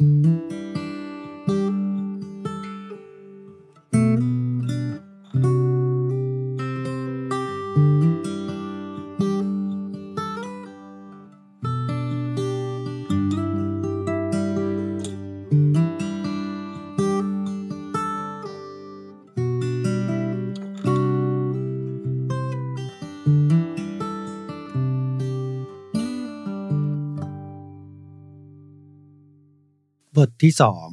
บ ที่สอง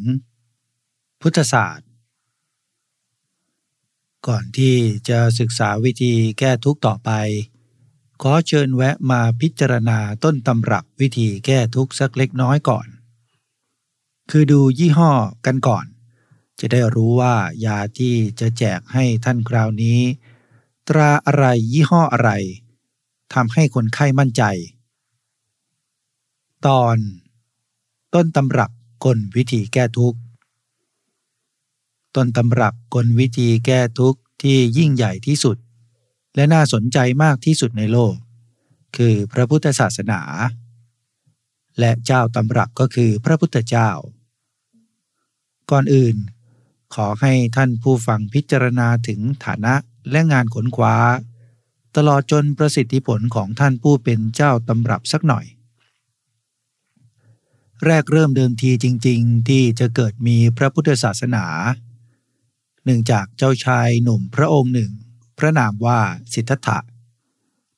พุทธศาสตร์ ก่อนที่จะศึกษาวิธีแก้ทุกข์ต่อไป ขอเชิญแวะมาพิจารณาต้นตำรับวิธีแก้ทุกข์สักเล็กน้อยก่อน คือดูยี่ห้อกันก่อน จะได้รู้ว่ายาที่จะแจกให้ท่านคราวนี้ ตราอะไรยี่ห้ออะไรทำให้คนไข้มั่นใจ ตอน ต้นตำรับ กลวิธีแก้ทุกข์ ต้นตำรับกลวิธีแก้ทุกข์ที่ยิ่งใหญ่ที่สุด และน่าสนใจมากที่สุดในโลก คือพระพุทธศาสนา และเจ้าตำรับก็คือพระพุทธเจ้า ก่อนอื่น ขอให้ท่านผู้ฟังพิจารณาถึงฐานะและงานขนคว้า ตลอดจนประสิทธิผลของท่านผู้เป็นเจ้าตำรับสักหน่อย แรกเริ่มเดิมทีจริง ๆ ที่จะเกิดมีพระพุทธศาสนาหนึ่งจากเจ้าชายหนุ่มพระองค์หนึ่ง พระนามว่าสิทธัตถะ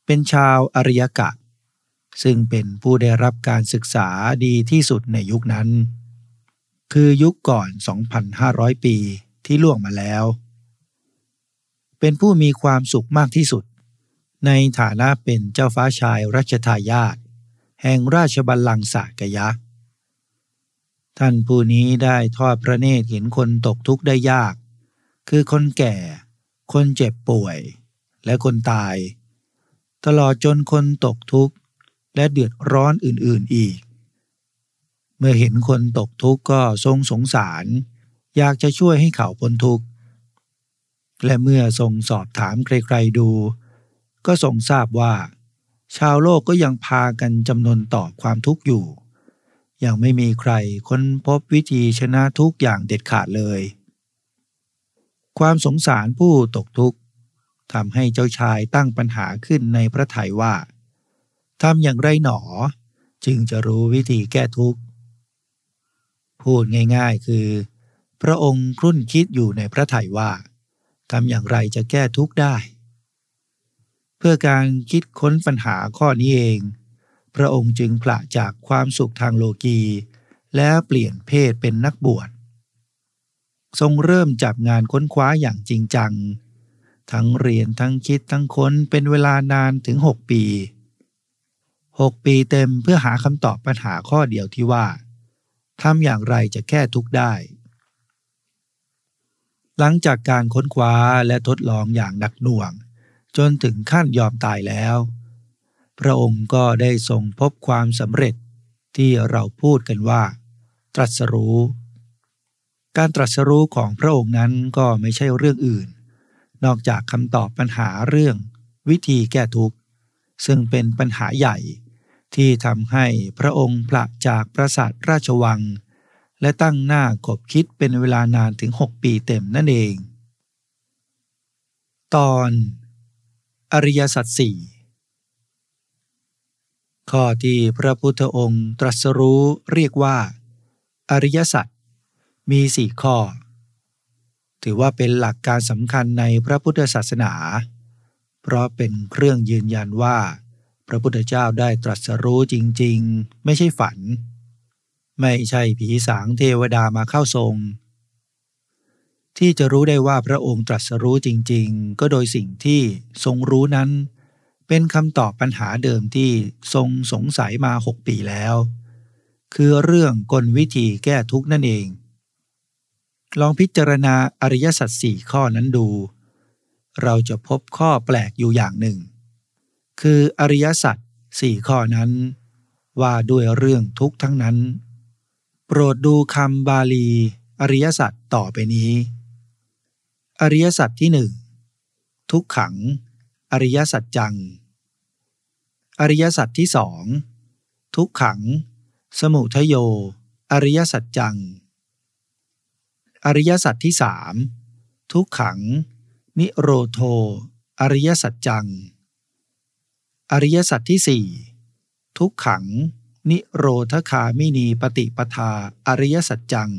เป็นชาวอริยกะ ซึ่งเป็นผู้ได้รับการศึกษาดีที่สุดในยุคนั้น คือยุคก่อน 2,500 ปีที่ล่วงมาแล้ว เป็นผู้มีความสุขมากที่สุด ในฐานะเป็นเจ้าฟ้าชายรัชทายาทแห่งราชบัลลังก์สากยะ ท่านผู้นี้ได้ทอดพระเนตรเห็นคนตกทุกข์ได้ยาก คือคนแก่ คนเจ็บป่วย และคนตาย ตลอดจนคนตกทุกข์และเดือดร้อนอื่นๆอีก เมื่อเห็นคนตกทุกข์ก็ทรงสงสาร อยากจะช่วยให้เขาพ้นทุกข์ และเมื่อทรงสอบถามใครๆดู ก็ทรงทราบว่า ชาวโลกก็ยังพากันจำนวนต่อความทุกข์อยู่ ยังไม่มีใครค้นพบวิธีชนะทุกอย่างเด็ดขาดเลย ความสงสารผู้ตกทุกข์ทำให้เจ้าชายตั้งปัญหาขึ้นในพระทัยว่าทำอย่างไรหนอ จึงจะรู้วิธีแก้ทุกข์พูดง่ายๆคือ พระองค์ครุ่นคิดอยู่ในพระทัยว่าทำอย่างไรจะแก้ทุกข์ได้ เพื่อการคิดค้นปัญหาข้อนี้เอง พระองค์จึงผละจากความสุขทางโลกี แล้วเปลี่ยนเพศเป็นนักบวช ทรงเริ่มจับงานค้นคว้าอย่างจริงจัง ทั้งเรียนทั้งคิดทั้งค้นเป็นเวลานานถึงหกปีหกปีเต็มเพื่อหาคำตอบปัญหาข้อเดียวที่ว่าทำอย่างไรจะแก้ทุกได้ หลังจากการค้นคว้าและทดลองอย่างหนักหน่วง จนถึงขั้นยอมตายแล้ว พระองค์ก็ได้ทรงพบความสำเร็จที่เราพูดกันว่า ตรัสรู้ การตรัสรู้ของพระองค์นั้นก็ไม่ใช่เรื่องอื่น นอกจากคำตอบปัญหาเรื่อง วิธีแก้ทุกข์ ซึ่งเป็นปัญหาใหญ่ที่ทำให้พระองค์พระจากปราสาทราชวัง และตั้งหน้ากบคิดเป็นเวลานานถึงหกปีเต็มนั่นเอง ตอน อริยสัจสี่ ข้อที่พระพุทธองค์ตรัสรู้เรียกว่า อริยสัจมีสี่ข้อ ถือว่าเป็นหลักการสำคัญในพระพุทธศาสนา เพราะเป็นเครื่องยืนยันว่า พระพุทธเจ้าได้ตรัสรู้จริง ๆ ไม่ใช่ฝัน ไม่ใช่ผีสางเทวดามาเข้าทรง ที่จะรู้ได้ว่าพระองค์ตรัสรู้จริง ๆ ก็โดยสิ่งที่ทรงรู้นั้น เป็นคำตอบปัญหาเดิมที่ทรงสงสัยมาหกปีแล้ว คือเรื่องกลวิธีแก้ทุกนั่นเอง ลองพิจารณาอริยสัจสี่ข้อนั้นดู เราจะพบข้อแปลกอยู่อย่างหนึ่ง คืออริยสัจสี่ข้อนั้น ว่าด้วยเรื่องทุกทั้งนั้น โปรดดูคำบาลี อริยสัจต่อไปนี้ อริยสัจที่หนึ่งทุกขัง อริยสัจจัง อริยสัจที่สองทุกขัง สมุทโย อริยสัจจัง อริยสัจที่สามทุกขัง นิโรโท อริยสัจจัง อริยสัจที่สี่ทุกขัง นิโรธคามินีปฏิปทา อริยสัจจัง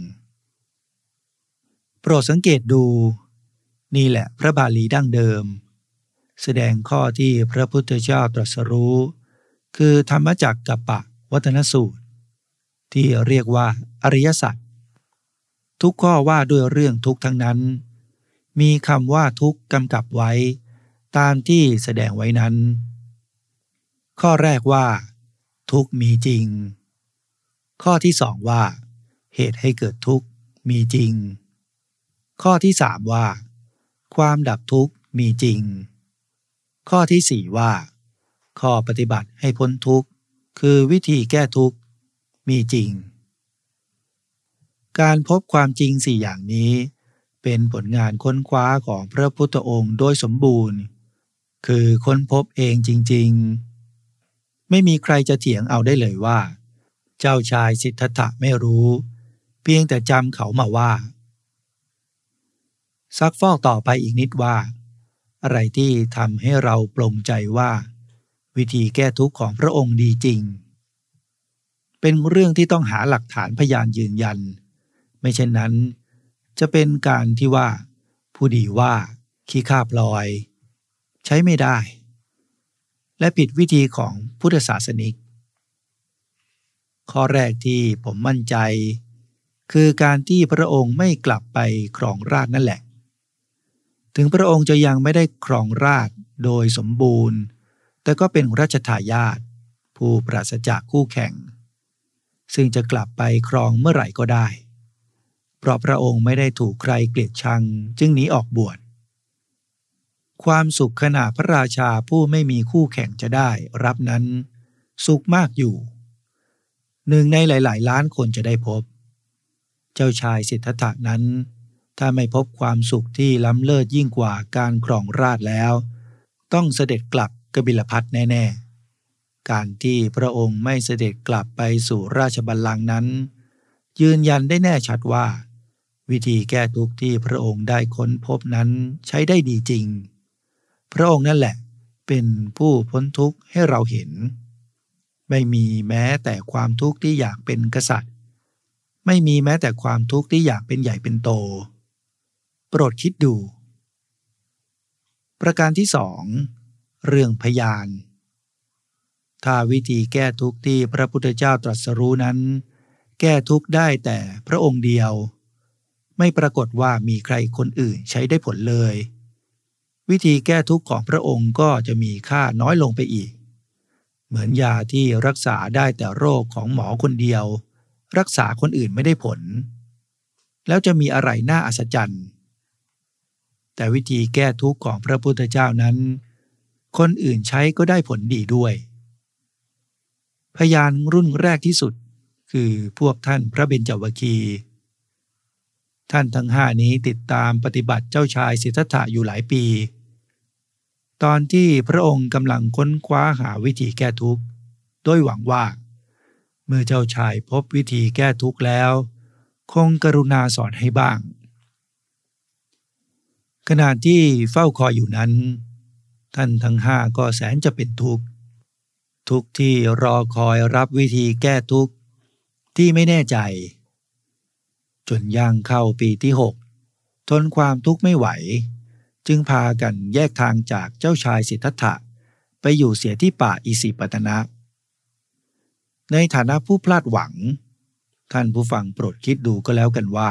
โปรดสังเกตดู นี่แหละพระบาลีดั้งเดิม แสดงข้อที่พระพุทธเจ้าตรัสรู้ คือธรรมจักกัปปะวัฒนสูตร ที่เรียกว่าอริยสัจทุกข้อว่าด้วยเรื่องทุกทั้งนั้น มีคำว่าทุกกำกับไว้ ตามที่แสดงไว้นั้น ข้อแรกว่า ทุกมีจริง ข้อที่สองว่า เหตุให้เกิดทุกมีจริง ข้อที่สามว่า ความดับทุกมีจริง ข้อที่สี่ว่า ข้อปฏิบัติให้พ้นทุกข์ คือวิธีแก้ทุกข์ มีจริง การพบความจริงสี่อย่างนี้ เป็นผลงานค้นคว้าของพระพุทธองค์โดยสมบูรณ์ คือค้นพบเองจริง ๆ ไม่มีใครจะเถียงเอาได้เลยว่า เจ้าชายสิทธัตถะไม่รู้ เพียงแต่จำเขามาว่า ซักฟอกต่อไปอีกนิดว่า อะไรที่ทำให้เราปลงใจว่า วิธีแก้ทุกข์ของพระองค์ดีจริง เป็นเรื่องที่ต้องหาหลักฐานพยานยืนยัน ไม่เช่นนั้น จะเป็นการที่ว่า ผู้ดีว่าขี้ข้าพลอย ใช้ไม่ได้ และผิดวิธีของพุทธศาสนิก ข้อแรกที่ผมมั่นใจ คือการที่พระองค์ไม่กลับไปครองราชนั่นแหละ ถึงพระองค์จะยังไม่ได้ครองราชโดยสมบูรณ์ แต่ก็เป็นรัชทายาทผู้ปราศจากคู่แข่ง ซึ่งจะกลับไปครองเมื่อไหร่ก็ได้ เพราะพระองค์ไม่ได้ถูกใครเกลียดชังจึงหนีออกบวช ความสุขขณะพระราชาผู้ไม่มีคู่แข่งจะได้รับนั้น สุขมากอยู่ หนึ่งในหลาย ๆ ล้านคนจะได้พบ เจ้าชายสิทธัตถะนั้น ถ้าไม่พบความสุขที่ล้ำเลิศยิ่งกว่าการครองราชแล้ว ต้องเสด็จกลับกบิลพัทแน่ ๆ การที่พระองค์ไม่เสด็จกลับไปสู่ราชบัลลังก์นั้น ยืนยันได้แน่ชัดว่า วิธีแก้ทุกข์ที่พระองค์ได้ค้นพบนั้นใช้ได้ดีจริง พระองค์นั่นแหละเป็นผู้พ้นทุกข์ให้เราเห็น ไม่มีแม้แต่ความทุกข์ที่อยากเป็นกษัตริย์ ไม่มีแม้แต่ความทุกข์ที่อยากเป็นใหญ่เป็นโต โปรดคิดดู ประการที่สองเรื่องพยาน ถ้าวิธีแก้ทุกข์ที่พระพุทธเจ้าตรัสรู้นั้น แก้ทุกข์ได้แต่พระองค์เดียว ไม่ปรากฏว่ามีใครคนอื่นใช้ได้ผลเลย วิธีแก้ทุกข์ของพระองค์ก็จะมีค่าน้อยลงไปอีก เหมือนยาที่รักษาได้แต่โรคของหมอคนเดียว รักษาคนอื่นไม่ได้ผล แล้วจะมีอะไรน่าอัศจรรย์ แต่วิธีแก้ทุกข์ของพระพุทธเจ้านั้น คนอื่นใช้ก็ได้ผลดีด้วย พยานรุ่นแรกที่สุดคือพวกท่านพระเบญจวคีท่านทั้งห้านี้ติดตามปฏิบัติเจ้าชายสิทธัตถะอยู่หลายปี ตอนที่พระองค์กำลังค้นคว้าหาวิธีแก้ทุกข์โดยหวังว่า เมื่อเจ้าชายพบวิธีแก้ทุกข์แล้ว คงกรุณาสอนให้บ้าง ขณะที่เฝ้าคอยอยู่นั้น ท่านทั้งห้าก็แสนจะเป็นทุกข์ ทุกข์ที่รอคอยรับวิธีแก้ทุกข์ที่ไม่แน่ใจ จนย่างเข้าปีที่หกทนความทุกข์ไม่ไหว จึงพากันแยกทางจากเจ้าชายสิทธัตถะไปอยู่เสียที่ป่าอิสิปตนะ ในฐานะผู้พลาดหวัง ท่านผู้ฟังโปรดคิดดูก็แล้วกันว่า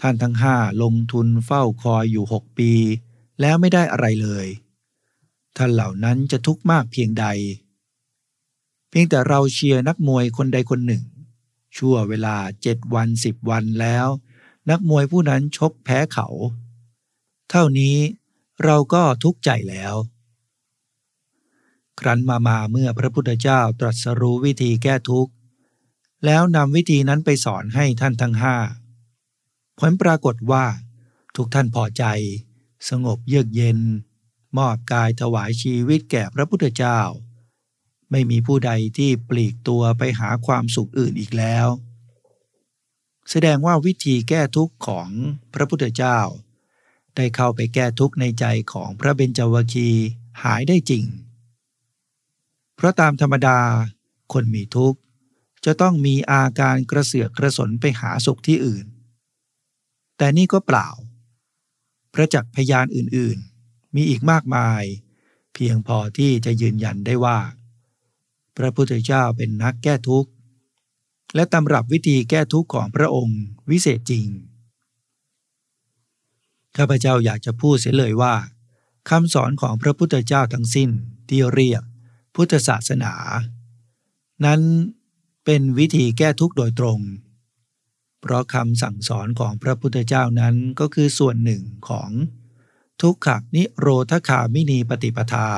ท่านทั้งห้าลงทุนเฝ้าคอยอยู่หกปี แล้วไม่ได้อะไรเลย ท่านเหล่านั้นจะทุกข์มากเพียงใด เพียงแต่เราเชียร์นักมวยคนใดคนหนึ่ง ชั่วเวลาเจ็ดวันสิบวันแล้ว นักมวยผู้นั้นชกแพ้เขา เท่านี้เราก็ทุกข์ใจแล้ว ครั้นมามาเมื่อพระพุทธเจ้าตรัสรู้วิธีแก้ทุกข์ แล้วนำวิธีนั้นไปสอนให้ท่านทั้งห้า ผลปรากฏว่า ทุกท่านพอใจ สงบเยือกเย็น มอบกายถวายชีวิตแก่พระพุทธเจ้า ไม่มีผู้ใดที่ปลีกตัวไปหาความสุขอื่นอีกแล้ว แสดงว่าวิธีแก้ทุกข์ของพระพุทธเจ้า ได้เข้าไปแก้ทุกข์ในใจของพระเบญจวคีหายได้จริง เพราะตามธรรมดา คนมีทุกข์ จะต้องมีอาการกระเสือกกระสนไปหาสุขที่อื่น แต่นี่ก็เปล่าพระจักพยานอื่นๆ มีอีกมากมาย เพียงพอที่จะยืนยันได้ว่า พระพุทธเจ้าเป็นนักแก้ทุกข์ และตำรับวิธีแก้ทุกข์ของพระองค์วิเศษจริง ข้าพเจ้าอยากจะพูดเสียเลยว่าคำสอนของพระพุทธเจ้าทั้งสิ้นที่เรียกพุทธศาสนา นั้นเป็นวิธีแก้ทุกข์โดยตรง เพราะคำสั่งสอนของพระพุทธเจ้านั้นก็คือส่วนหนึ่งของทุกขนิโรธคามินีปฏิปทา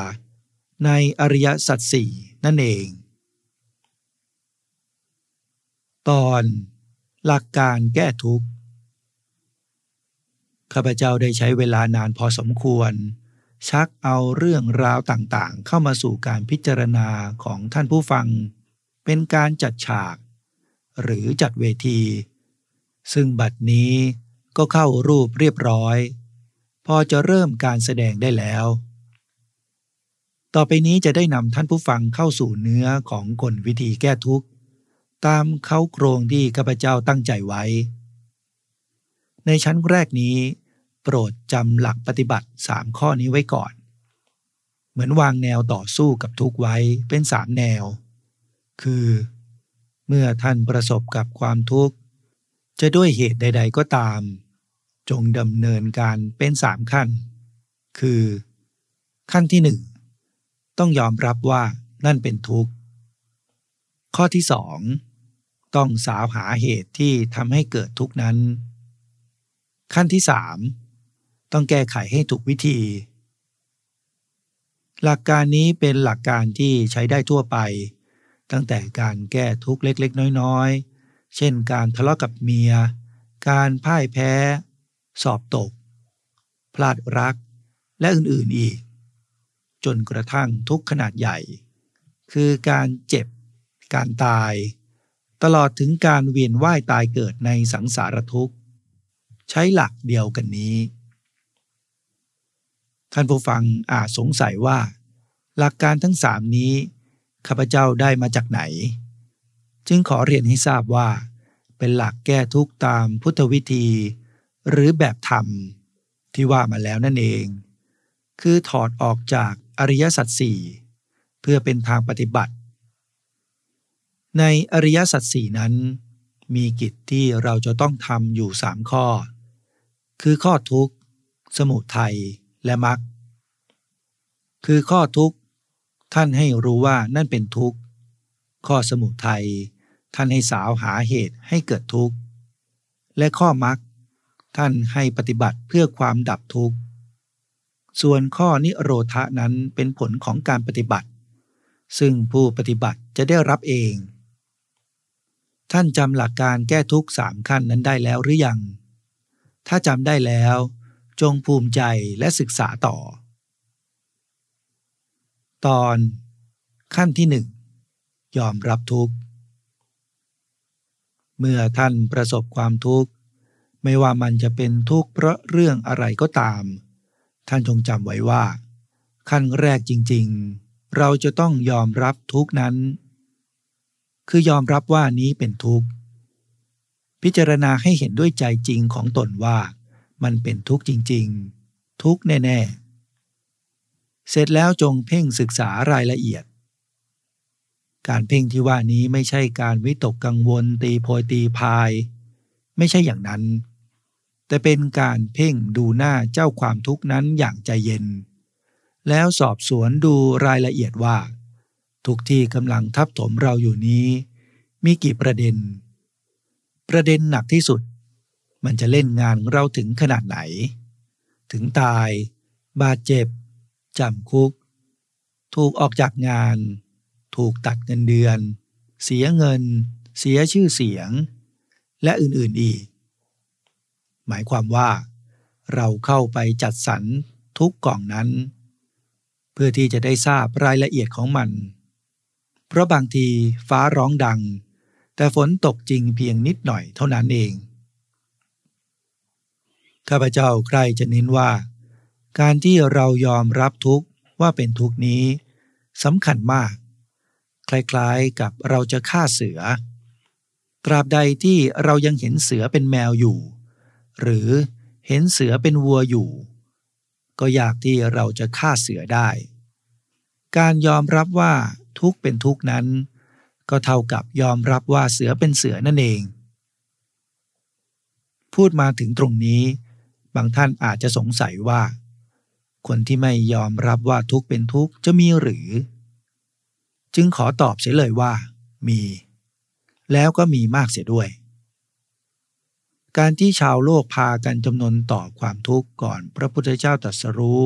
ในอริยสัจสี่นั่นเอง ตอนหลักการแก้ทุกข์ ข้าพเจ้าได้ใช้เวลานานพอสมควร ชักเอาเรื่องราวต่างๆ เข้ามาสู่การพิจารณาของท่านผู้ฟัง เป็นการจัดฉาก หรือจัดเวที ซึ่งบัดนี้ก็เข้ารูปเรียบร้อย พอจะเริ่มการแสดงได้แล้ว ต่อไปนี้จะได้นำท่านผู้ฟังเข้าสู่เนื้อของกลวิธีแก้ทุกข์ ตามเขาโครงที่ข้าพเจ้าตั้งใจไว้ ในชั้นแรกนี้ โปรดจำหลักปฏิบัติสามข้อนี้ไว้ก่อน เหมือนวางแนวต่อสู้กับทุกไว้เป็นสามแนว คือ เมื่อท่านประสบกับความทุกข์ จะด้วยเหตุใด ๆ ก็ตาม จงดำเนินการเป็นสามขั้น คือ ขั้นที่หนึ่งต้องยอมรับว่านั่นเป็นทุกข์ ข้อที่สองต้องสาวหาเหตุที่ทำให้เกิดทุกข์นั้น ขั้นที่สามต้องแก้ไขให้ถูกวิธี หลักการนี้เป็นหลักการที่ใช้ได้ทั่วไป ตั้งแต่การแก้ทุกข์เล็กๆ น้อยๆ เช่นการทะเลาะกับเมีย การพ่ายแพ้ สอบตก พลาดรัก และอื่นๆอีก จนกระทั่งทุกขนาดใหญ่ คือการเจ็บ การตาย ตลอดถึงการเวียนว่ายตายเกิดในสังสารทุกข์ ใช้หลักเดียวกันนี้ ท่านผู้ฟังอาจสงสัยว่า หลักการทั้งสามนี้ข้าพเจ้าได้มาจากไหน จึงขอเรียนให้ทราบว่า เป็นหลักแก้ทุกตามพุทธวิธี หรือแบบธรรม ที่ว่ามาแล้วนั่นเอง คือถอดออกจากอริยสัจสี่เพื่อเป็นทางปฏิบัติ ในอริยสัจสี่นั้น มีกิจที่เราจะต้องทำอยู่สามข้อ คือข้อทุกข์ สมุทัยและมรรคคือข้อทุกข์ ท่านให้รู้ว่านั่นเป็นทุกข์ ข้อสมุทัย ท่านให้สาวหาเหตุให้เกิดทุกข์ และข้อมรรคท่านให้ปฏิบัติเพื่อความดับทุกข์ ส่วนข้อนิโรธะนั้นเป็นผลของการปฏิบัติ ซึ่งผู้ปฏิบัติจะได้รับเอง ท่านจำหลักการแก้ทุกข์สามขั้นนั้นได้แล้วหรือยัง ถ้าจำได้แล้ว จงภูมิใจและศึกษาต่อ ตอน ขั้นที่หนึ่งยอมรับทุกข์ เมื่อท่านประสบความทุกข์ ไม่ว่ามันจะเป็นทุกข์เพราะเรื่องอะไรก็ตาม ท่านจงจำไว้ว่า ขั้นแรกจริงๆ เราจะต้องยอมรับทุกข์นั้น คือยอมรับว่านี้เป็นทุกข์ พิจารณาให้เห็นด้วยใจจริงของตนว่ามันเป็นทุกข์จริงๆ ทุกข์แน่ ๆ เสร็จแล้วจงเพ่งศึกษารายละเอียด การเพ่งที่ว่านี้ไม่ใช่การวิตกกังวล ตีโพยตีพาย ไม่ใช่อย่างนั้น แต่เป็นการเพ่งดูหน้าเจ้าความทุกข์นั้นอย่างใจเย็น แล้วสอบสวนดูรายละเอียดว่า ทุกที่กำลังทับถมเราอยู่นี้ มีกี่ประเด็น ประเด็นหนักที่สุด มันจะเล่นงานเราถึงขนาดไหน ถึงตาย บาดเจ็บจำคุก ถูกออกจากงาน ถูกตัดเงินเดือน เสียเงิน เสียชื่อเสียง และอื่นๆอีก หมายความว่า เราเข้าไปจัดสรรทุกกล่องนั้น เพื่อที่จะได้ทราบรายละเอียดของมัน เพราะบางทีฟ้าร้องดัง แต่ฝนตกจริงเพียงนิดหน่อยเท่านั้นเอง ข้าพเจ้าใครจะเน้นว่า การที่เรายอมรับทุกข์ว่าเป็นทุกข์นี้สำคัญมาก คล้ายๆกับเราจะฆ่าเสือ ตราบใดที่เรายังเห็นเสือเป็นแมวอยู่ หรือเห็นเสือเป็นวัวอยู่ ก็อยากที่เราจะฆ่าเสือได้ การยอมรับว่าทุกเป็นทุกนั้น ก็เท่ากับยอมรับว่าเสือเป็นเสือนั่นเอง พูดมาถึงตรงนี้ บางท่านอาจจะสงสัยว่า คนที่ไม่ยอมรับว่าทุกเป็นทุกจะมีหรือ จึงขอตอบเสียเลยว่า มี แล้วก็มีมากเสียด้วย การที่ชาวโลกพากันจำนวนต่อความทุกข์ก่อนพระพุทธเจ้าตรัสรู้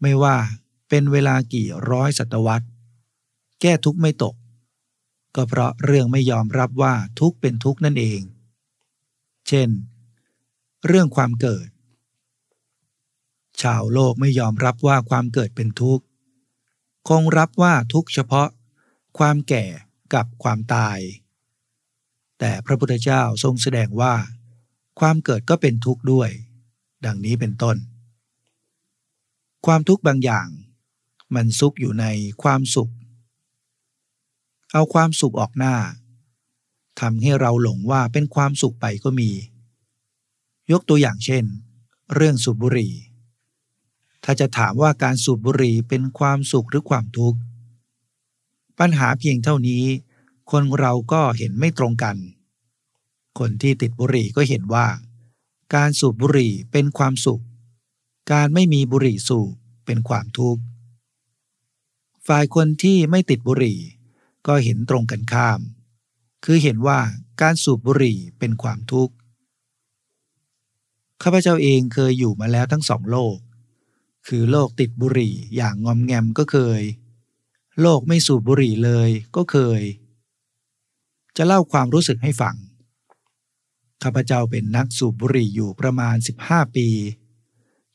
ไม่ว่าเป็นเวลากี่ร้อยศตวรรษ แก้ทุกข์ไม่ตก ก็เพราะเรื่องไม่ยอมรับว่าทุกข์เป็นทุกข์นั่นเอง เช่น เรื่องความเกิด ชาวโลกไม่ยอมรับว่าความเกิดเป็นทุกข์ คงรับว่าทุกเฉพาะความแก่กับความตาย แต่พระพุทธเจ้าทรงแสดงว่า ความเกิดก็เป็นทุกข์ด้วย ดังนี้เป็นต้น ความทุกข์บางอย่าง มันซุกอยู่ในความสุข เอาความสุขออกหน้าทำให้เราหลงว่าเป็นความสุขไปก็มี ยกตัวอย่างเช่น เรื่องสูบบุหรี่ ถ้าจะถามว่าการสูบบุหรี่เป็นความสุขหรือความทุกข์ ปัญหาเพียงเท่านี้ คนเราก็เห็นไม่ตรงกัน คนที่ติดบุหรี่ก็เห็นว่า การสูบบุหรี่เป็นความสุข การไม่มีบุหรี่สูบเป็นความทุกข์ ฝ่ายคนที่ไม่ติดบุหรี่ ก็เห็นตรงกันข้าม คือเห็นว่าการสูบบุหรี่เป็นความทุกข์ ข้าพเจ้าเองเคยอยู่มาแล้วทั้งสองโลก คือโลกติดบุหรี่อย่างงอมแงมก็เคยโลกไม่สูบบุหรี่เลยก็เคย จะเล่าความรู้สึกให้ฟัง ข้าพเจ้าเป็นนักสูบบุหรี่อยู่ประมาณ 15 ปี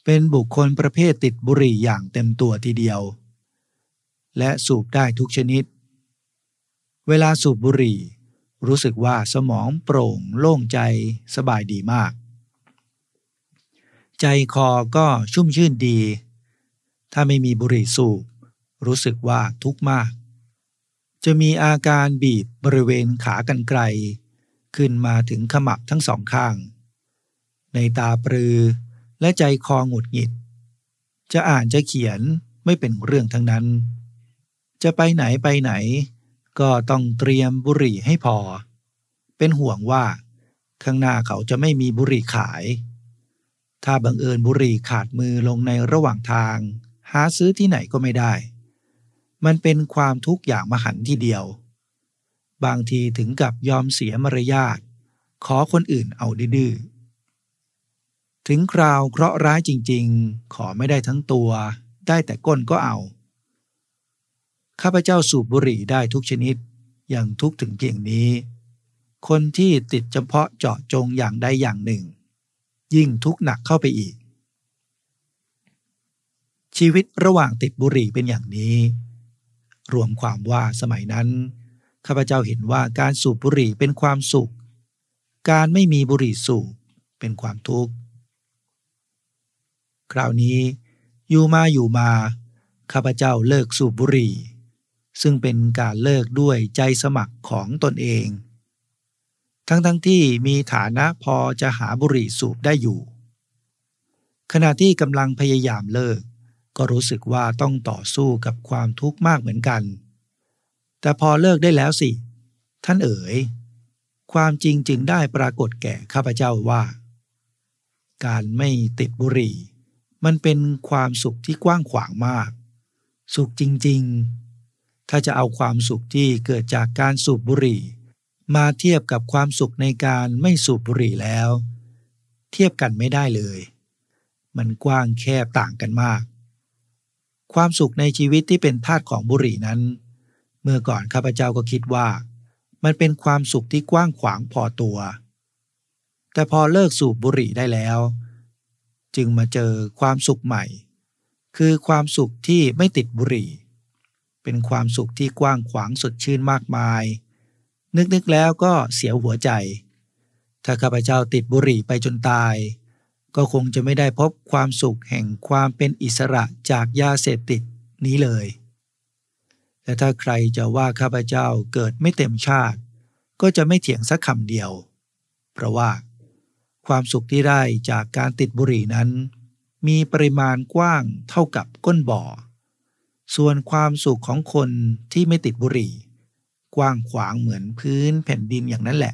เป็นบุคคลประเภทติดบุหรี่อย่างเต็มตัวทีเดียว และสูบได้ทุกชนิด เวลาสูบบุหรี่ รู้สึกว่าสมองโปร่งโล่งใจสบายดีมาก ใจคอก็ชุ่มชื่นดี ถ้าไม่มีบุหรี่สูบ รู้สึกว่าทุกข์มาก จะมีอาการบีบบริเวณขากันไกล ขึ้นมาถึงขมับทั้งสองข้าง ในตาปรือ และใจคอหงุดหงิด จะอ่านจะเขียนไม่เป็นเรื่องทั้งนั้น จะไปไหนไปไหน ก็ต้องเตรียมบุหรี่ให้พอ เป็นห่วงว่า ข้างหน้าเขาจะไม่มีบุหรี่ขาย ถ้าบังเอิญบุหรี่ขาดมือลงในระหว่างทาง หาซื้อที่ไหนก็ไม่ได้ มันเป็นความทุกข์อย่างมหันทีเดียว บางทีถึงกับยอมเสียมารยาทขอคนอื่นเอาดื้อถึงคราวเคราะห์ร้ายจริง ๆ ขอไม่ได้ทั้งตัว ได้แต่ก้นก็เอา ข้าพเจ้าสูบบุหรี่ได้ทุกชนิด อย่างทุกถึงเพียงนี้ คนที่ติดเฉพาะเจาะจงอย่างใดอย่างหนึ่ง ยิ่งทุกหนักเข้าไปอีก ชีวิตระหว่างติดบุหรี่เป็นอย่างนี้ รวมความว่าสมัยนั้นข้าพเจ้าเห็นว่าการสูบบุหรี่เป็นความสุข การไม่มีบุหรี่สูบเป็นความทุกข์ คราวนี้อยู่มาอยู่มาข้าพเจ้าเลิกสูบบุหรี่ ซึ่งเป็นการเลิกด้วยใจสมัครของตนเอง ทั้งทั้งที่มีฐานะพอจะหาบุหรี่สูบได้อยู่ ขณะที่กำลังพยายามเลิก ก็รู้สึกว่าต้องต่อสู้กับความทุกข์มากเหมือนกัน แต่พอเลิกได้แล้วสิ ท่านเอ๋ย ความจริงจึงได้ปรากฏแก่ข้าพเจ้าว่า การไม่ติดบุหรี่ มันเป็นความสุขที่กว้างขวางมาก สุขจริงๆ ถ้าจะเอาความสุขที่เกิดจากการสูบบุหรี่ มาเทียบกับความสุขในการไม่สูบบุหรี่แล้ว เทียบกันไม่ได้เลย มันกว้างแคบต่างกันมาก ความสุขในชีวิตที่เป็นทาสของบุหรี่นั้น เมื่อก่อนข้าพเจ้าก็คิดว่า มันเป็นความสุขที่กว้างขวางพอตัว แต่พอเลิกสูบบุหรี่ได้แล้ว จึงมาเจอความสุขใหม่ คือความสุขที่ไม่ติดบุหรี่ เป็นความสุขที่กว้างขวางสดชื่นมากมาย นึกๆแล้วก็เสียหัวใจ ถ้าข้าพเจ้าติดบุหรี่ไปจนตาย ก็คงจะไม่ได้พบความสุขแห่งความเป็นอิสระจากยาเสพติดนี้เลยแต่ถ้าใครจะว่าข้าพเจ้าเกิดไม่เต็มชาติ ก็จะไม่เถียงสักคำเดียว เพราะว่า ความสุขที่ได้จากการติดบุหรี่นั้น มีปริมาณกว้างเท่ากับก้นบ่อ ส่วนความสุขของคนที่ไม่ติดบุหรี่ กว้างขวางเหมือนพื้นแผ่นดินอย่างนั้นแหละ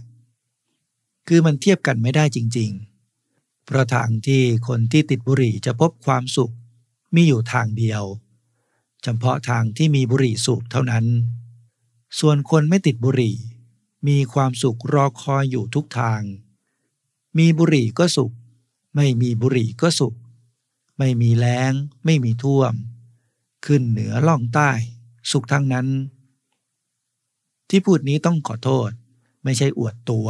คือมันเทียบกันไม่ได้จริง ๆ เพราะทางที่คนที่ติดบุหรี่จะพบความสุขมีอยู่ทางเดียว เฉพาะทางที่มีบุหรี่สูบเท่านั้น ส่วนคนไม่ติดบุหรี่ มีความสุขรอคอยอยู่ทุกทาง มีบุหรี่ก็สุข ไม่มีบุหรี่ก็สุข ไม่มีแล้ง ไม่มีท่วม ขึ้นเหนือล่องใต้ สุขทั้งนั้น ที่พูดนี้ต้องขอโทษ ไม่ใช่อวดตัว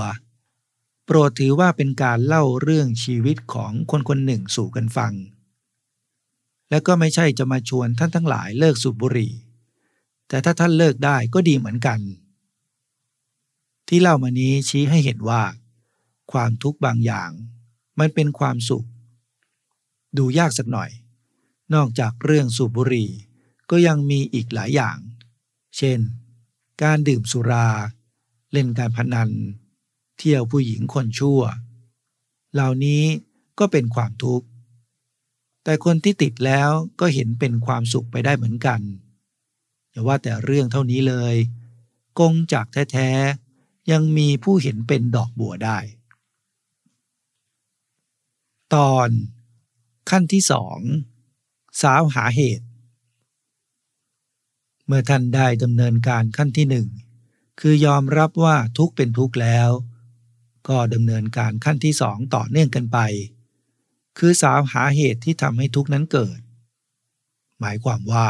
โปรดถือว่าเป็นการเล่าเรื่องชีวิตของคนคนหนึ่งสู่กันฟัง และก็ไม่ใช่จะมาชวนท่านทั้งหลายเลิกสูบบุหรี่ แต่ถ้าท่านเลิกได้ก็ดีเหมือนกัน ที่เล่ามานี้ชี้ให้เห็นว่า ความทุกข์บางอย่าง มันเป็นความสุข ดูยากสักหน่อย นอกจากเรื่องสูบบุหรี่ก็ยังมีอีกหลายอย่าง เช่น การดื่มสุรา เล่นการพนัน เที่ยวผู้หญิงคนชั่ว เหล่านี้ก็เป็นความทุกข์ แต่คนที่ติดแล้วก็เห็นเป็นความสุขไปได้เหมือนกันอย่าว่าแต่เรื่องเท่านี้เลย กงจากแท้ๆ ยังมีผู้เห็นเป็นดอกบัวได้ ตอน ขั้นที่สองสาวหาเหตุ เมื่อท่านได้ดำเนินการขั้นที่หนึ่งคือยอมรับว่าทุกเป็นทุกแล้ว ก็ดำเนินการขั้นที่สองต่อเนื่องกันไป คือสาวหาเหตุที่ทำให้ทุกนั้นเกิด หมายความว่า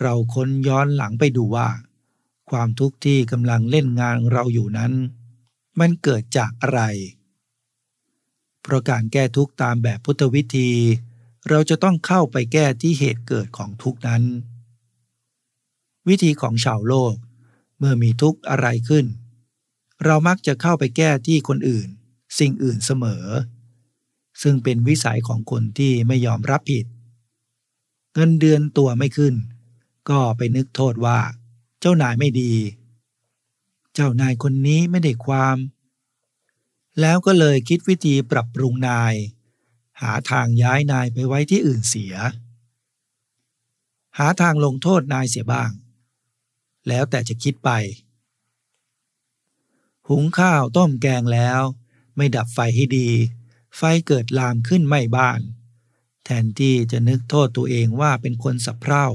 เราค้นย้อนหลังไปดูว่า ความทุกข์ที่กำลังเล่นงานเราอยู่นั้น มันเกิดจากอะไร เพราะการแก้ทุกข์ตามแบบพุทธวิธี เราจะต้องเข้าไปแก้ที่เหตุเกิดของทุกข์นั้น วิธีของชาวโลก เมื่อมีทุกข์อะไรขึ้น เรามักจะเข้าไปแก้ที่คนอื่น สิ่งอื่นเสมอ ซึ่งเป็นวิสัยของคนที่ไม่ยอมรับผิด เงินเดือนตัวไม่ขึ้น ก็ไปนึกโทษว่า เจ้านายไม่ดี เจ้านายคนนี้ไม่ได้ความ แล้วก็เลยคิดวิธีปรับปรุงนาย หาทางย้ายนายไปไว้ที่อื่นเสียหาทางลงโทษนายเสียบ้าง แล้วแต่จะคิดไป หุงข้าวต้มแกงแล้ว ไม่ดับไฟให้ดี ไฟเกิดลามขึ้นไหม้บ้าน แทนที่จะนึกโทษตัวเองว่าเป็นคนสับเพร่า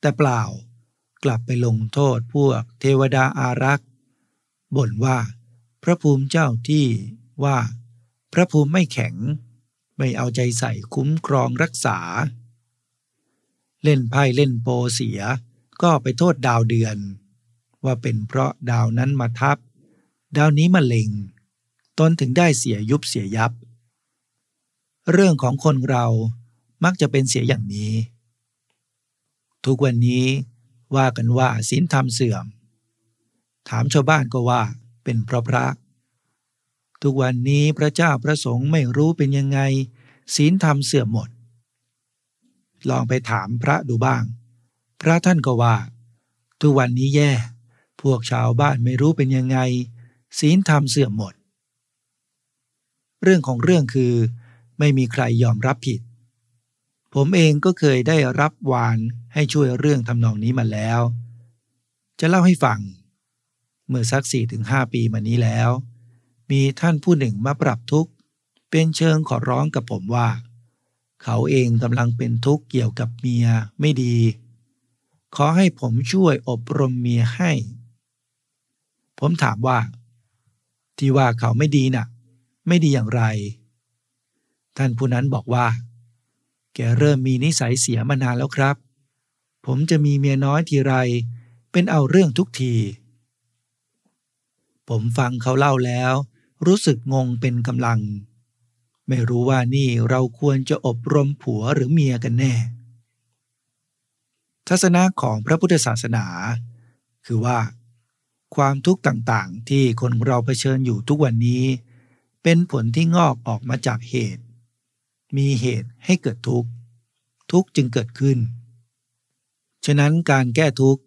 แต่เปล่ากลับไปลงโทษพวกเทวดาอารักษ์บ่นว่าพระภูมิเจ้าที่ว่าพระภูมิไม่แข็ง ไม่เอาใจใส่คุ้มครองรักษา เล่นไพ่เล่นโปเสีย ก็ไปโทษดาวเดือน ว่าเป็นเพราะดาวนั้นมาทับ ดาวนี้มาเล็งตนถึงได้เสียยุบเสียยับ เรื่องของคนเรามักจะเป็นเสียอย่างนี้ ทุกวันนี้ว่ากันว่าศีลธรรมเสื่อม ถามชาวบ้านก็ว่าเป็นเพราะพระ ทุกวันนี้พระเจ้าพระสงฆ์ไม่รู้เป็นยังไงศีลธรรมเสื่อมหมด ลองไปถามพระดูบ้าง พระท่านก็ว่า ทุกวันนี้แย่ พวกชาวบ้านไม่รู้เป็นยังไง ศีลธรรมเสื่อมหมด เรื่องของเรื่องคือ ไม่มีใครยอมรับผิด ผมเองก็เคยได้รับวานให้ช่วยเรื่องทำนองนี้มาแล้ว จะเล่าให้ฟัง เมื่อสักสี่ถึงห้าปีมานี้แล้ว มีท่านผู้หนึ่งมาปรับทุกข์ เป็นเชิงขอร้องกับผมว่า เขาเองกำลังเป็นทุกข์เกี่ยวกับเมียไม่ดี ขอให้ผมช่วยอบรมเมียให้ ผมถามว่า ที่ว่าเขาไม่ดีนะ่ะ ไม่ดีอย่างไร ท่านผู้นั้นบอกว่า แกเริ่มมีนิสัยเสียมานานแล้วครับ ผมจะมีเมียน้อยทีไร เป็นเอาเรื่องทุกที ผมฟังเขาเล่าแล้ว รู้สึกงงเป็นกำลัง ไม่รู้ว่านี่เราควรจะอบรมผัวหรือเมียกันแน่ ทัศนะของพระพุทธศาสนา คือว่า ความทุกข์ต่างๆ ที่คนเราเผชิญอยู่ทุกวันนี้ เป็นผลที่งอกออกมาจากเหตุ มีเหตุให้เกิดทุกข์ ทุกข์จึงเกิดขึ้น ฉะนั้นการแก้ทุกข์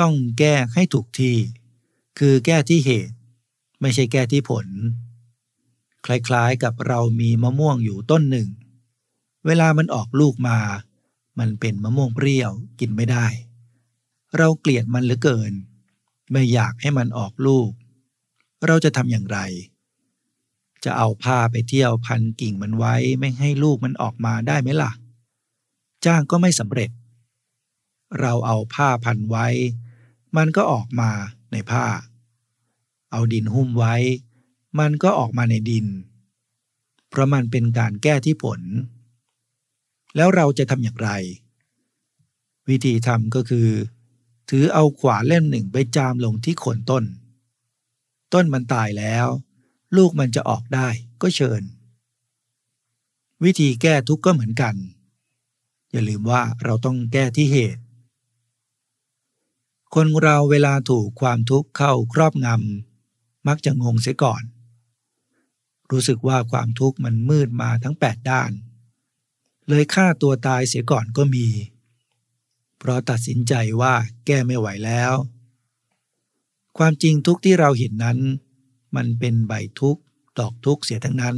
ต้องแก้ให้ถูกที่ คือแก้ที่เหตุ ไม่ใช่แก้ที่ผล คล้ายๆกับเรามีมะม่วงอยู่ต้นหนึ่ง เวลามันออกลูกมา มันเป็นมะม่วงเปรี้ยวกินไม่ได้ เราเกลียดมันเหลือเกิน ไม่อยากให้มันออกลูก เราจะทำอย่างไร จะเอาผ้าไปเที่ยวพันกิ่งมันไว้ไม่ให้ลูกมันออกมาได้ไหมล่ะ จ้างก็ไม่สำเร็จ เราเอาผ้าพันไว้ มันก็ออกมาในผ้า เอาดินหุ้มไว้ มันก็ออกมาในดิน เพราะมันเป็นการแก้ที่ผล แล้วเราจะทำอย่างไร วิธีทำก็คือ ถือเอาขวานเล่มหนึ่งไปจามลงที่โคนต้น ต้นมันตายแล้ว ลูกมันจะออกได้ก็เชิญ วิธีแก้ทุกข์ก็เหมือนกัน อย่าลืมว่าเราต้องแก้ที่เหตุ คนเราเวลาถูกความทุกข์เข้าครอบงำมักจะงงเสียก่อน รู้สึกว่าความทุกข์มันมืดมาทั้งแปดด้าน เลยฆ่าตัวตายเสียก่อนก็มี เพราะตัดสินใจว่าแก้ไม่ไหวแล้ว ความจริงทุกที่เราเห็นนั้น มันเป็นใบทุกดอกทุกเสียทั้งนั้น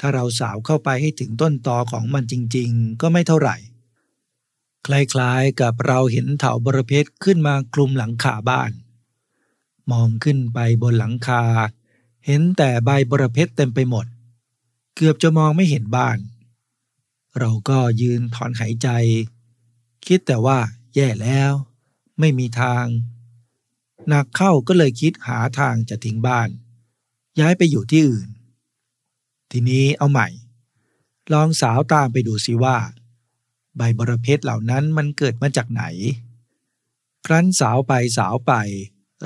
ถ้าเราสาวเข้าไปให้ถึงต้นตอของมันจริง ๆ ก็ไม่เท่าไหร่ คล้ายๆกับเราเห็นเถาบรเพชรขึ้นมาคลุมหลังคาบ้าน มองขึ้นไปบนหลังคา เห็นแต่ใบบรเพชรเต็มไปหมด เกือบจะมองไม่เห็นบ้าน เราก็ยืนถอนหายใจ คิดแต่ว่าแย่แล้ว ไม่มีทาง หนักเข้าก็เลยคิดหาทางจะทิ้งบ้าน ย้ายไปอยู่ที่อื่น ทีนี้เอาใหม่ ลองสาวตามไปดูสิว่า ใบบรเพชรเหล่านั้นมันเกิดมาจากไหน ครั้นสาวไปสาวไป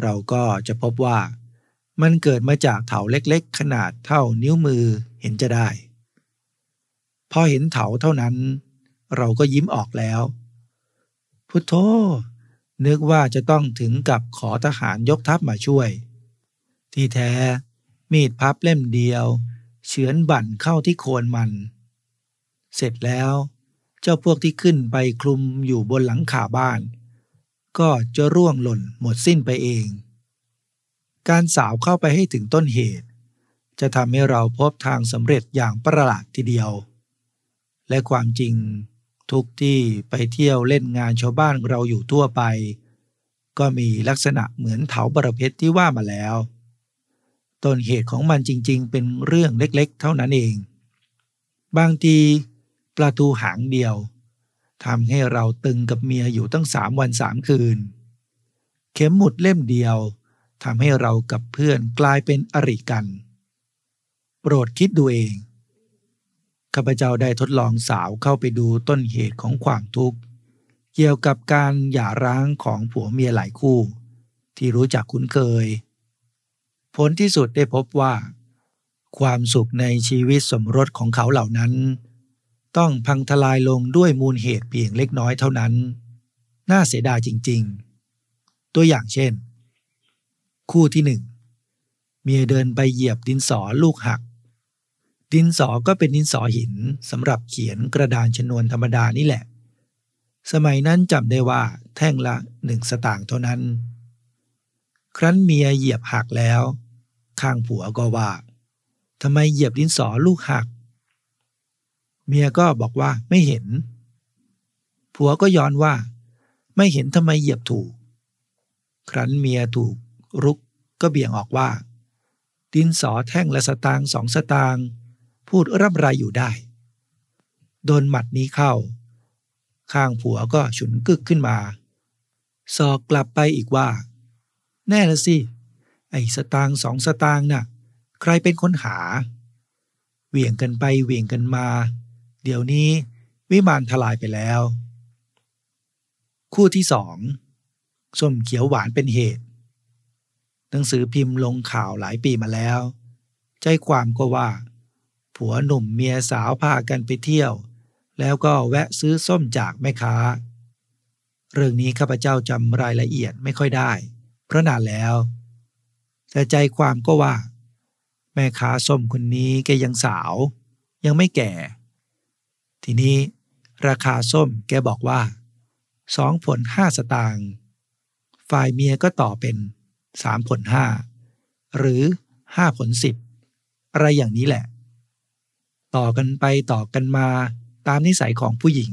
เราก็จะพบว่า มันเกิดมาจากเถาเล็กๆ ขนาดเท่านิ้วมือเห็นจะได้ อเห็นเถาเท่านั้น เราก็ยิ้มออกแล้ว พุทโธนึกว่าจะต้องถึงกับขอทหารยกทัพมาช่วย ที่แท้ มีดพับเล่มเดียว เฉือนบั่นเข้าที่โคนมัน เสร็จแล้ว เจ้าพวกที่ขึ้นไปคลุมอยู่บนหลังคาบ้าน ก็จะร่วงหล่นหมดสิ้นไปเอง การสาวเข้าไปให้ถึงต้นเหตุ จะทำให้เราพบทางสำเร็จอย่างประหลาดทีเดียว และความจริง ทุกที่ไปเที่ยวเล่นงานชาวบ้านเราอยู่ทั่วไป ก็มีลักษณะเหมือนเถาบรเพชรที่ว่ามาแล้ว ต้นเหตุของมันจริง ๆ เป็นเรื่องเล็กๆ เท่านั้นเอง บางทีปลาทูหางเดียวทำให้เราตึงกับเมียอยู่ตั้งสามวันสามคืน เข็มหมุดเล่มเดียวทำให้เรากับเพื่อนกลายเป็นอริกัน โปรดคิดดูเอง ข้าพเจ้าได้ทดลองสาวเข้าไปดูต้นเหตุของความทุกข์ เกี่ยวกับการหย่าร้างของผัวเมียหลายคู่ ที่รู้จักคุ้นเคย ผลที่สุดได้พบว่า ความสุขในชีวิตสมรสของเขาเหล่านั้น ต้องพังทลายลงด้วยมูลเหตุเพียงเล็กน้อยเท่านั้น น่าเสียดายจริง ๆ ตัวอย่างเช่น คู่ที่หนึ่งเมียเดินไปเหยียบดินสอลูกหัก ดินสอก็เป็นดินสอหินสำหรับเขียนกระดานชนวนธรรมดานี่แหละ สมัยนั้นจำได้ว่าแท่งละหนึ่งสตางค์เท่านั้น ครั้นเมียเหยียบหักแล้ว ข้างผัวก็ว่าทำไมเหยียบดินสอลูกหัก เมียก็บอกว่าไม่เห็น ผัวก็ย้อนว่า ไม่เห็นทำไมเหยียบถูก ครั้นเมียถูกรุกก็เบี่ยงออกว่า ดินสอแท่งละสตางค์สองสตางค์ พูดร่ำไรอยู่ได้ โดนหมัดนี้เข้า ข้างผัวก็ฉุนกึกขึ้นมา สอกกลับไปอีกว่า แน่ละสิ ไอ้สตางสองสตางน่ะ ใครเป็นคนหา เหวี่ยงกันไปเหวี่ยงกันมา เดี๋ยวนี้วิมานทลายไปแล้ว คู่ที่สองส้มเขียวหวานเป็นเหตุ หนังสือพิมพ์ลงข่าวหลายปีมาแล้ว ใจความก็ว่า ผัวหนุ่มเมียสาวพากันไปเที่ยว แล้วก็แวะซื้อส้มจากแม่ค้า เรื่องนี้ข้าพเจ้าจำรายละเอียดไม่ค่อยได้ เพราะนานแล้ว แต่ใจความก็ว่า แม่ค้าส้มคนนี้แกยังสาว ยังไม่แก่ ทีนี้ราคาส้มแกบอกว่าสองผลห้าสตางค์ฝ่ายเมียก็ต่อเป็นสามผลห้าหรือห้าผลสิบอะไรอย่างนี้แหละ ต่อกันไปต่อกันมาตามนิสัยของผู้หญิง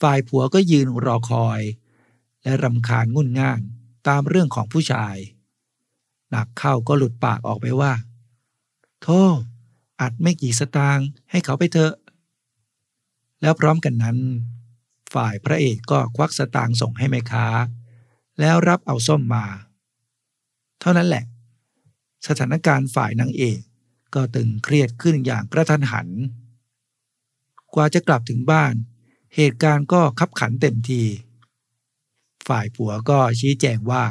ฝ่ายผัวก็ยืนรอคอย และรำคาญงุ่นง่านตามเรื่องของผู้ชาย หนักเข้าก็หลุดปากออกไปว่าโธ่อัดไม่กี่สตางค์ให้เขาไปเถอะ แล้วพร้อมกันนั้น ฝ่ายพระเอกก็ควักสตางค์ส่งให้แม่ค้า แล้วรับเอาส้มมา เท่านั้นแหละ สถานการณ์ฝ่ายนางเอก ก็ตึงเครียดขึ้นอย่างกระทันหัน กว่าจะกลับถึงบ้าน เหตุการณ์ก็คับขันเต็มที ฝ่ายผัวก็ชี้แจงว่า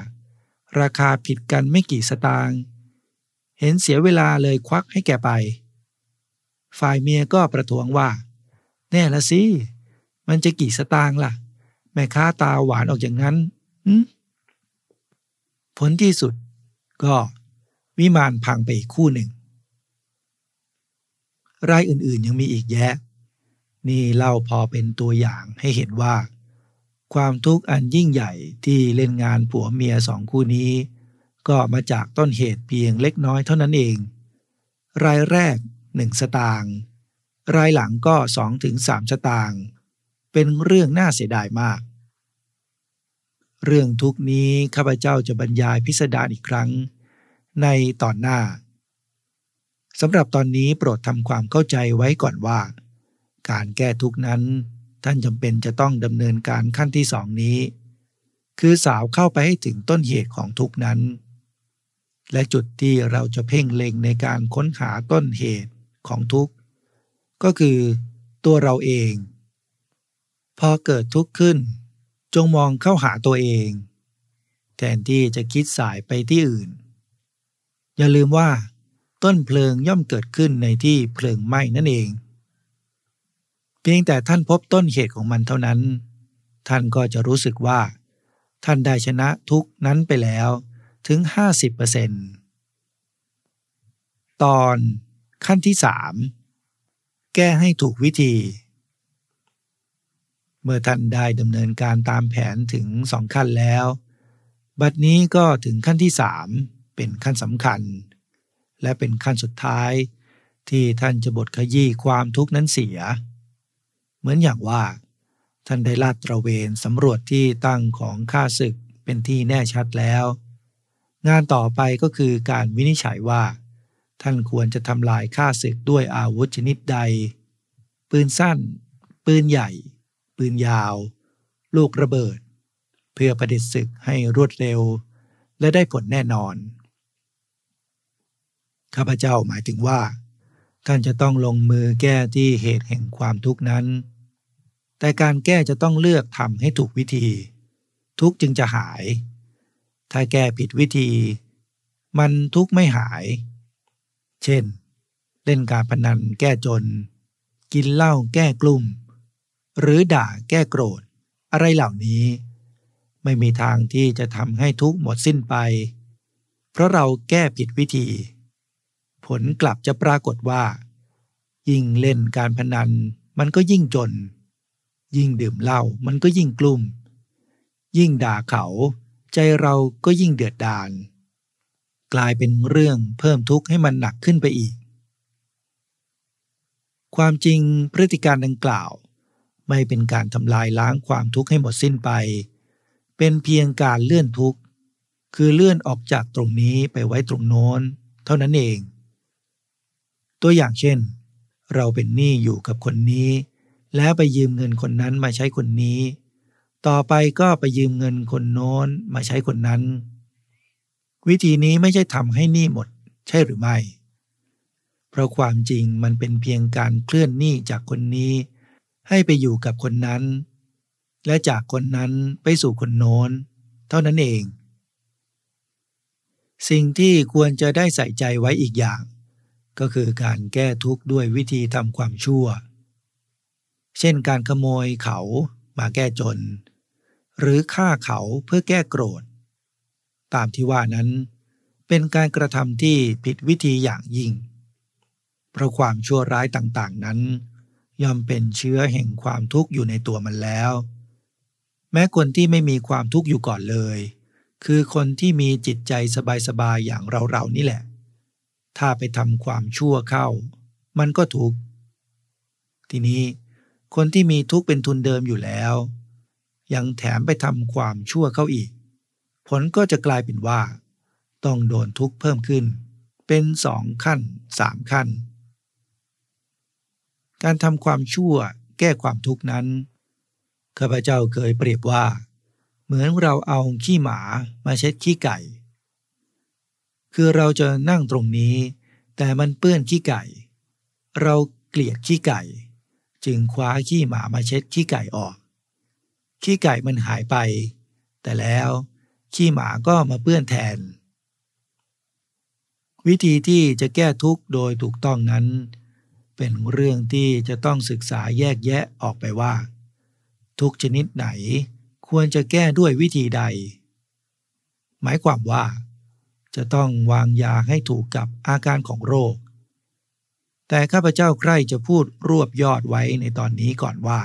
ราคาผิดกันไม่กี่สตางค์เห็นเสียเวลาเลยควักให้แกไป ฝ่ายเมียก็ประท้วงว่า แน่ละสิ มันจะกี่สตางค์ล่ะ แม่ค้าตาหวานออกอย่างนั้นผลที่สุดก็วิมานพังไปอีกคู่หนึ่ง รายอื่นๆยังมีอีกแยะ นี่เล่าพอเป็นตัวอย่างให้เห็นว่า ความทุกข์อันยิ่งใหญ่ที่เล่นงานผัวเมียสองคู่นี้ ก็มาจากต้นเหตุเพียงเล็กน้อยเท่านั้นเอง รายแรกหนึ่งสตางค์รายหลังก็สองถึงสามสตางค์เป็นเรื่องน่าเสียดายมาก เรื่องทุกนี้ข้าพเจ้าจะบรรยายพิสดารอีกครั้ง ในตอนหน้า สำหรับตอนนี้โปรดทำความเข้าใจไว้ก่อนว่า การแก้ทุกนั้น ท่านจำเป็นจะต้องดำเนินการขั้นที่สองนี้ คือสาวเข้าไปให้ถึงต้นเหตุของทุกนั้น และจุดที่เราจะเพ่งเล็งในการค้นหาต้นเหตุของทุกก็คือตัวเราเอง พอเกิดทุกข์ขึ้น จงมองเข้าหาตัวเอง แทนที่จะคิดสายไปที่อื่น อย่าลืมว่า ต้นเพลิงย่อมเกิดขึ้นในที่เพลิงไหม้นั่นเอง เพียงแต่ท่านพบต้นเหตุของมันเท่านั้น ท่านก็จะรู้สึกว่า ท่านได้ชนะทุกนั้นไปแล้วถึง 50%ตอนขั้นที่สามแก้ให้ถูกวิธี เมื่อท่านได้ดำเนินการตามแผนถึงสองขั้นแล้ว บัดนี้ก็ถึงขั้นที่สามเป็นขั้นสำคัญ และเป็นขั้นสุดท้าย ที่ท่านจะบทขยี้ความทุกข์นั้นเสีย เหมือนอย่างว่า ท่านได้ลาดตระเวนสำรวจที่ตั้งของข้าศึกเป็นที่แน่ชัดแล้ว งานต่อไปก็คือการวินิจฉัยว่า ท่านควรจะทำลายข้าศึกด้วยอาวุธชนิดใด ปืนสั้น ปืนใหญ่ ปืนยาว ลูกระเบิด เพื่อประดิษฐ์ศึกให้รวดเร็ว และได้ผลแน่นอน ข้าพเจ้าหมายถึงว่า ท่านจะต้องลงมือแก้ที่เหตุแห่งความทุกข์นั้น แต่การแก้จะต้องเลือกทำให้ถูกวิธี ทุกจึงจะหาย ถ้าแก้ผิดวิธี มันทุกไม่หาย เช่น เล่นการพนันแก้จน กินเหล้าแก้กลุ่ม หรือด่าแก้โกรธ อะไรเหล่านี้ ไม่มีทางที่จะทำให้ทุกหมดสิ้นไป เพราะเราแก้ผิดวิธี ผลกลับจะปรากฏว่า ยิ่งเล่นการพนัน มันก็ยิ่งจน ยิ่งดื่มเหล้ามันก็ยิ่งกลุ่ม ยิ่งด่าเขา ใจเราก็ยิ่งเดือดดาลกลายเป็นเรื่องเพิ่มทุกข์ให้มันหนักขึ้นไปอีก ความจริงพฤติการดังกล่าว ไม่เป็นการทำลายล้างความทุกข์ให้หมดสิ้นไป เป็นเพียงการเลื่อนทุกข์ คือเลื่อนออกจากตรงนี้ไปไว้ตรงโน้น เท่านั้นเอง ตัวอย่างเช่น เราเป็นหนี้อยู่กับคนนี้ แล้วไปยืมเงินคนนั้นมาใช้คนนี้ ต่อไปก็ไปยืมเงินคนโน้นมาใช้คนนั้น วิธีนี้ไม่ใช่ทำให้หนี้หมด ใช่หรือไม่ เพราะความจริงมันเป็นเพียงการเคลื่อนหนี้จากคนนี้ ให้ไปอยู่กับคนนั้น และจากคนนั้นไปสู่คนโน้น เท่านั้นเอง สิ่งที่ควรจะได้ใส่ใจไว้อีกอย่าง ก็คือการแก้ทุกข์ด้วยวิธีทำความชั่ว เช่นการขโมยเขามาแก้จน หรือฆ่าเขาเพื่อแก้โกรธ ตามที่ว่านั้น เป็นการกระทำที่ผิดวิธีอย่างยิ่ง เพราะความชั่วร้ายต่างๆนั้น ย่อมเป็นเชื้อแห่งความทุกข์อยู่ในตัวมันแล้ว แม้คนที่ไม่มีความทุกข์อยู่ก่อนเลย คือคนที่มีจิตใจสบายๆอย่างเราๆนี่แหละ ถ้าไปทำความชั่วเข้า มันก็ทุกข์ทีนี้คนที่มีทุกข์เป็นทุนเดิมอยู่แล้ว ยังแถมไปทำความชั่วเข้าอีก ผลก็จะกลายเป็นว่า ต้องโดนทุกข์เพิ่มขึ้น เป็นสองขั้นสามขั้น การทำความชั่วแก้ความทุกข์นั้นข้าพเจ้าเคยเปรียบว่า เหมือนเราเอาขี้หมามาเช็ดขี้ไก่ คือเราจะนั่งตรงนี้ แต่มันเปื้อนขี้ไก่ เราเกลียดขี้ไก่ จึงคว้าขี้หมามาเช็ดขี้ไก่ออก ขี้ไก่มันหายไป แต่แล้วขี้หมาก็มาเปื้อนแทน วิธีที่จะแก้ทุกข์โดยถูกต้องนั้น เป็นเรื่องที่จะต้องศึกษาแยกแยะออกไปว่า ทุกชนิดไหนควรจะแก้ด้วยวิธีใด หมายความว่า จะต้องวางยาให้ถูกกับอาการของโรค แต่ข้าพเจ้าใคร่จะพูดรวบยอดไว้ในตอนนี้ก่อนว่า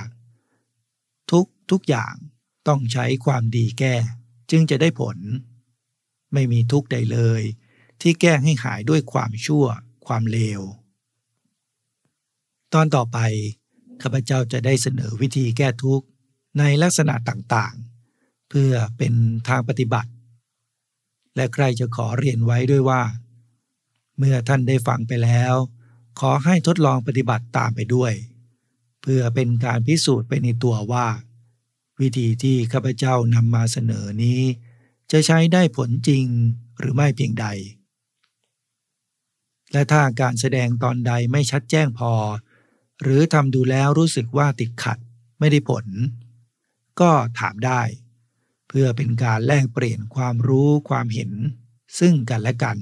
ทุกทุกอย่างต้องใช้ความดีแก้ จึงจะได้ผล ไม่มีทุกใดเลย ที่แก้ให้หายด้วยความชั่ว ความเลว ตอนต่อไปข้าพเจ้าจะได้เสนอวิธีแก้ทุกข์ในลักษณะต่างๆ เพื่อเป็นทางปฏิบัติ และใครจะขอเรียนไว้ด้วยว่า เมื่อท่านได้ฟังไปแล้ว ขอให้ทดลองปฏิบัติตามไปด้วย เพื่อเป็นการพิสูจน์ไปในตัวว่า วิธีที่ข้าพเจ้านำมาเสนอนี้ จะใช้ได้ผลจริงหรือไม่เพียงใด และถ้าการแสดงตอนใดไม่ชัดแจ้งพอ หรือทำดูแล้วรู้สึกว่าติดขัดไม่ได้ผล ก็ถามได้ พื่อเป็นการแลกเปลี่ยนความรู้ความเห็นซึ่งกันและกัน